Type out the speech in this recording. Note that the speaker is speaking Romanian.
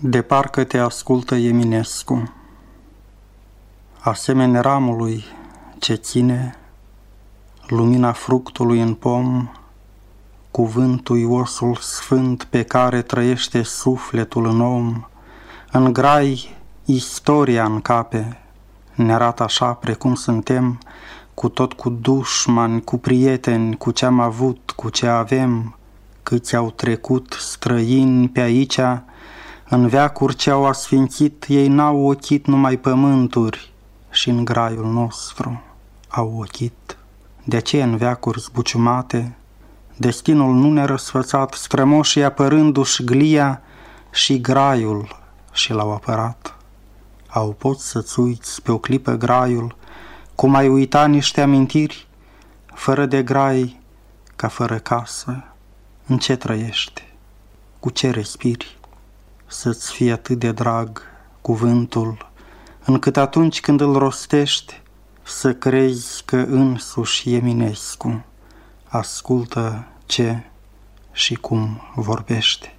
De parcă te ascultă Eminescu. Asemenea ramului ce ține Lumina fructului în pom Cuvântul osul sfânt pe care trăiește sufletul în om În grai istoria în cape Ne arată așa precum suntem Cu tot cu dușmani, cu prieteni, cu ce-am avut, cu ce avem Câți au trecut străini pe aici în veacuri ce au asfințit, ei n-au ochit numai pământuri și în graiul nostru au ochit. De aceea în veacuri zbuciumate, destinul nu ne-a răsfățat, strămoșii apărându-și glia și graiul și l-au apărat. Au poți să-ți uiți pe o clipă graiul, cum ai uita niște amintiri, fără de grai, ca fără casă, în ce trăiești, cu ce respiri? Să-ți fie atât de drag cuvântul, încât atunci când îl rostești, să crezi că însuși Eminescu ascultă ce și cum vorbește.